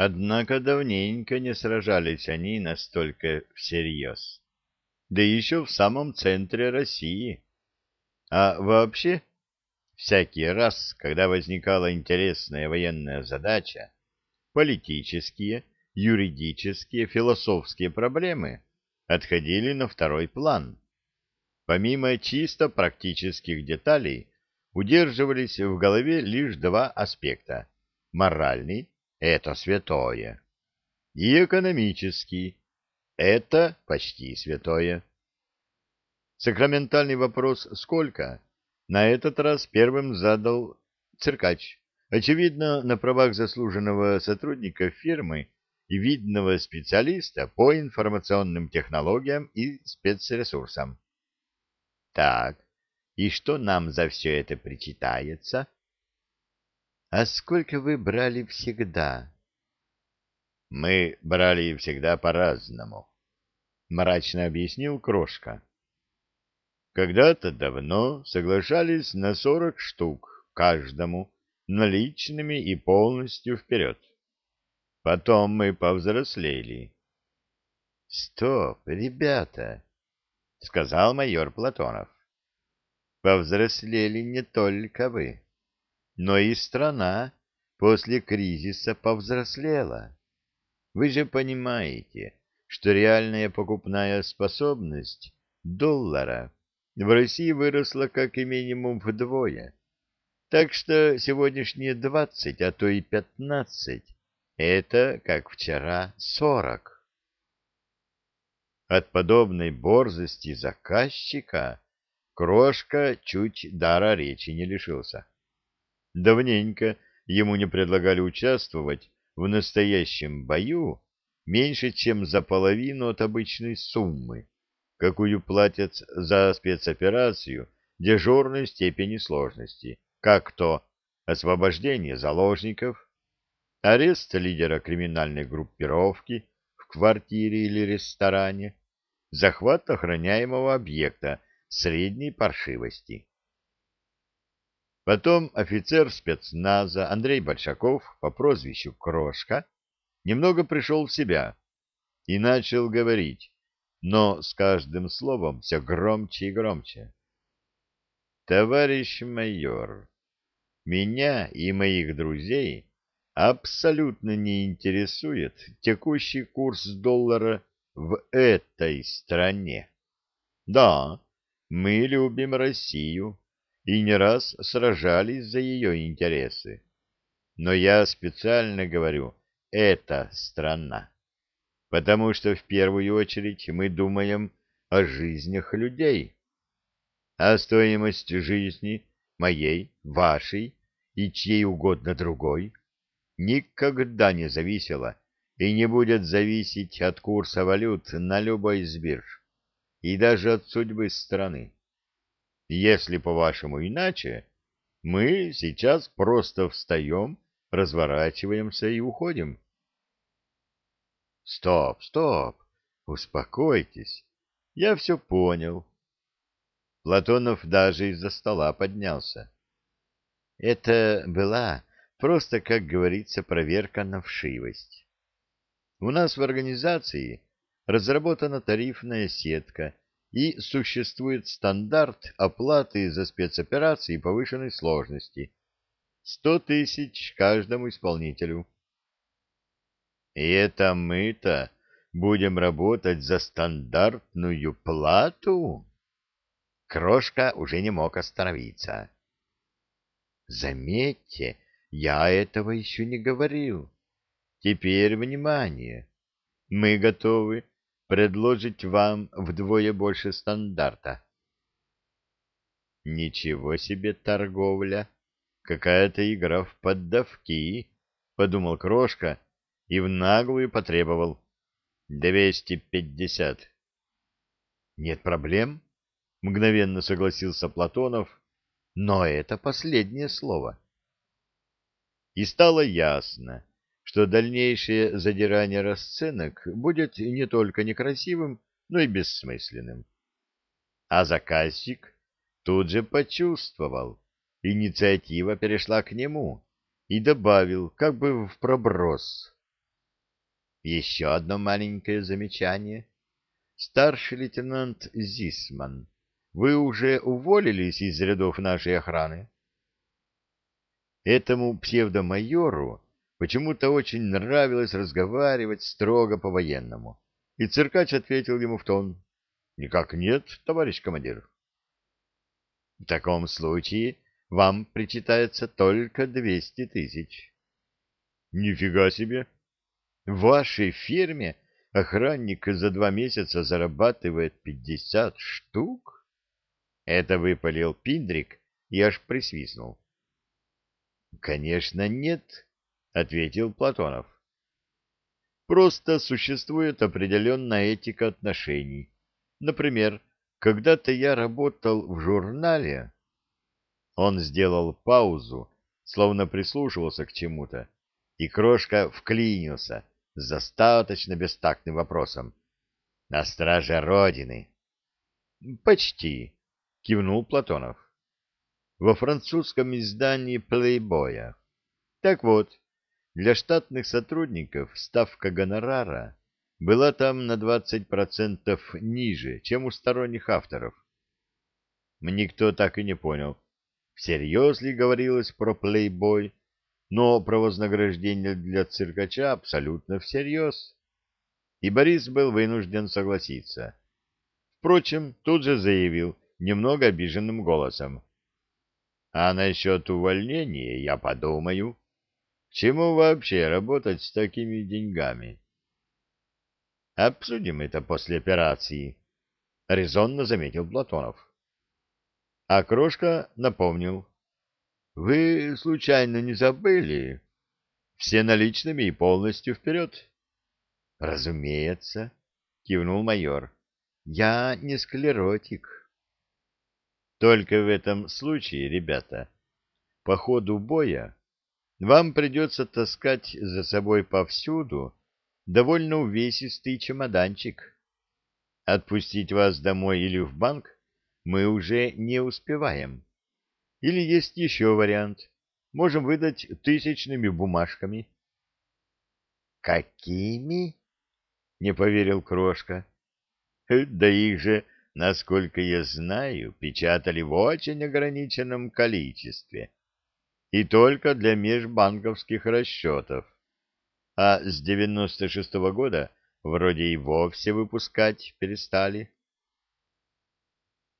Однако давненько не сражались они настолько всерьез. Да еще в самом центре России. А вообще, всякий раз, когда возникала интересная военная задача, политические, юридические, философские проблемы отходили на второй план. Помимо чисто практических деталей, удерживались в голове лишь два аспекта – моральный это святое. И экономический — это почти святое. Сакраментальный вопрос «сколько?» на этот раз первым задал циркач, очевидно, на правах заслуженного сотрудника фирмы и видного специалиста по информационным технологиям и спецресурсам. Так, и что нам за все это причитается? —— А сколько вы брали всегда? — Мы брали всегда по-разному, — мрачно объяснил Крошка. Когда-то давно соглашались на сорок штук каждому, наличными и полностью вперед. Потом мы повзрослели. — Стоп, ребята, — сказал майор Платонов. — Повзрослели не только вы но и страна после кризиса повзрослела. Вы же понимаете, что реальная покупная способность доллара в России выросла как и минимум вдвое. Так что сегодняшние двадцать, а то и пятнадцать — это, как вчера, сорок. От подобной борзости заказчика Крошка чуть дара речи не лишился. Давненько ему не предлагали участвовать в настоящем бою меньше, чем за половину от обычной суммы, какую платят за спецоперацию дежурной степени сложности, как то освобождение заложников, арест лидера криминальной группировки в квартире или ресторане, захват охраняемого объекта средней паршивости. Потом офицер спецназа Андрей Большаков по прозвищу Крошка немного пришел в себя и начал говорить, но с каждым словом все громче и громче. «Товарищ майор, меня и моих друзей абсолютно не интересует текущий курс доллара в этой стране. Да, мы любим Россию, и не раз сражались за ее интересы. Но я специально говорю «эта страна», потому что в первую очередь мы думаем о жизнях людей. А стоимость жизни моей, вашей и чьей угодно другой никогда не зависела и не будет зависеть от курса валют на любой из бирж и даже от судьбы страны. Если, по-вашему, иначе, мы сейчас просто встаем, разворачиваемся и уходим. Стоп, стоп, успокойтесь, я все понял. Платонов даже из-за стола поднялся. Это была просто, как говорится, проверка на вшивость. У нас в организации разработана тарифная сетка — и существует стандарт оплаты за спецоперации повышенной сложности. Сто тысяч каждому исполнителю. И это мы-то будем работать за стандартную плату? Крошка уже не мог остановиться. Заметьте, я этого еще не говорил. Теперь внимание. Мы готовы предложить вам вдвое больше стандарта. Ничего себе торговля! Какая-то игра в поддавки, — подумал Крошка и в наглую потребовал. Двести пятьдесят. Нет проблем, — мгновенно согласился Платонов, — но это последнее слово. И стало ясно, что дальнейшее задирание расценок будет не только некрасивым, но и бессмысленным. А заказчик тут же почувствовал, инициатива перешла к нему и добавил, как бы в проброс. Еще одно маленькое замечание. Старший лейтенант Зисман, вы уже уволились из рядов нашей охраны? Этому псевдомайору почему-то очень нравилось разговаривать строго по-военному, и циркач ответил ему в тон. — Никак нет, товарищ командир. — В таком случае вам причитается только двести тысяч. — Нифига себе! В вашей фирме охранник за два месяца зарабатывает пятьдесят штук? Это выпалил Пиндрик и аж присвистнул. — Конечно, нет, — ответил Платонов. — Просто существует определенная этика отношений. Например, когда-то я работал в журнале. Он сделал паузу, словно прислушивался к чему-то, и крошка вклинился с достаточно бестактным вопросом. — На страже Родины. — Почти, — кивнул Платонов во французском издании «Плейбоя». Так вот, для штатных сотрудников ставка гонорара была там на 20% ниже, чем у сторонних авторов. Никто так и не понял, всерьез ли говорилось про «Плейбой», но про вознаграждение для циркача абсолютно всерьез. И Борис был вынужден согласиться. Впрочем, тут же заявил немного обиженным голосом. А насчет увольнения я подумаю. Чему вообще работать с такими деньгами? Обсудим это после операции, — резонно заметил Платонов. А Крошка напомнил. Вы случайно не забыли? Все наличными и полностью вперед. Разумеется, — кивнул майор. Я не склеротик. Только в этом случае, ребята, по ходу боя вам придется таскать за собой повсюду довольно увесистый чемоданчик. Отпустить вас домой или в банк мы уже не успеваем. Или есть еще вариант. Можем выдать тысячными бумажками. «Какими?» — не поверил Крошка. «Да их же насколько я знаю, печатали в очень ограниченном количестве и только для межбанковских расчетов. А с 96 -го года вроде и вовсе выпускать перестали.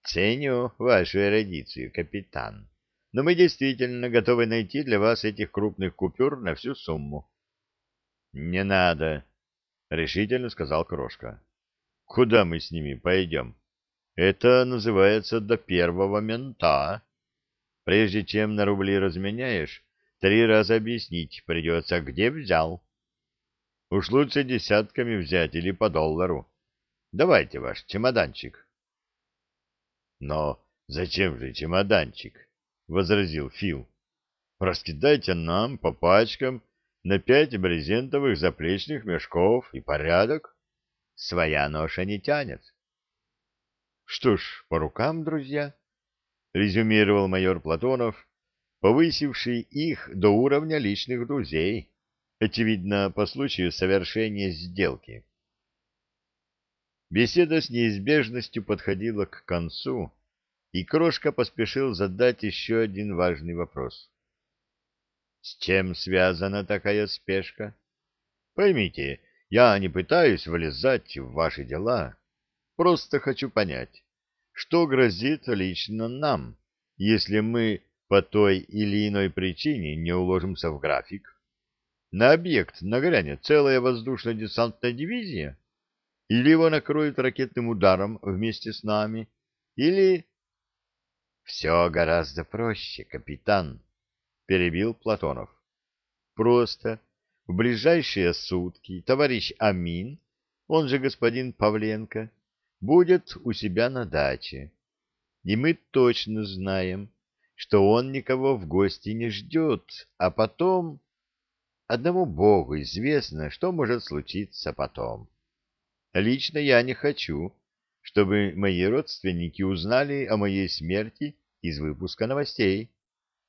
Ценю вашу эрудицию, капитан, но мы действительно готовы найти для вас этих крупных купюр на всю сумму. — Не надо, — решительно сказал Крошка. — Куда мы с ними пойдем? Это называется до первого мента. Прежде чем на рубли разменяешь, три раза объяснить придется, где взял. Уж лучше десятками взять или по доллару. Давайте ваш чемоданчик. Но зачем же чемоданчик? — возразил Фил. — Раскидайте нам по пачкам на пять брезентовых заплечных мешков и порядок. Своя ноша не тянет. Что ж, по рукам, друзья, резюмировал майор Платонов, повысивший их до уровня личных друзей, очевидно, по случаю совершения сделки. Беседа с неизбежностью подходила к концу, и Крошка поспешил задать еще один важный вопрос. С чем связана такая спешка? Поймите, я не пытаюсь влезать в ваши дела, Просто хочу понять, что грозит лично нам, если мы по той или иной причине не уложимся в график. На объект нагрянет целая воздушно-десантная дивизия? Или его накроют ракетным ударом вместе с нами? Или... — Все гораздо проще, капитан, — перебил Платонов. — Просто в ближайшие сутки товарищ Амин, он же господин Павленко, будет у себя на даче. И мы точно знаем, что он никого в гости не ждет, а потом... Одному Богу известно, что может случиться потом. Лично я не хочу, чтобы мои родственники узнали о моей смерти из выпуска новостей.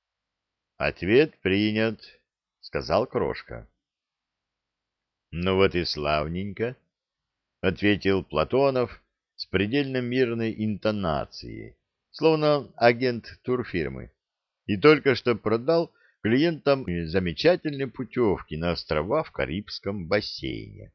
— Ответ принят, — сказал Крошка. — Ну вот и славненько, — ответил Платонов предельно мирной интонацией, словно агент турфирмы, и только что продал клиентам замечательные путевки на острова в Карибском бассейне.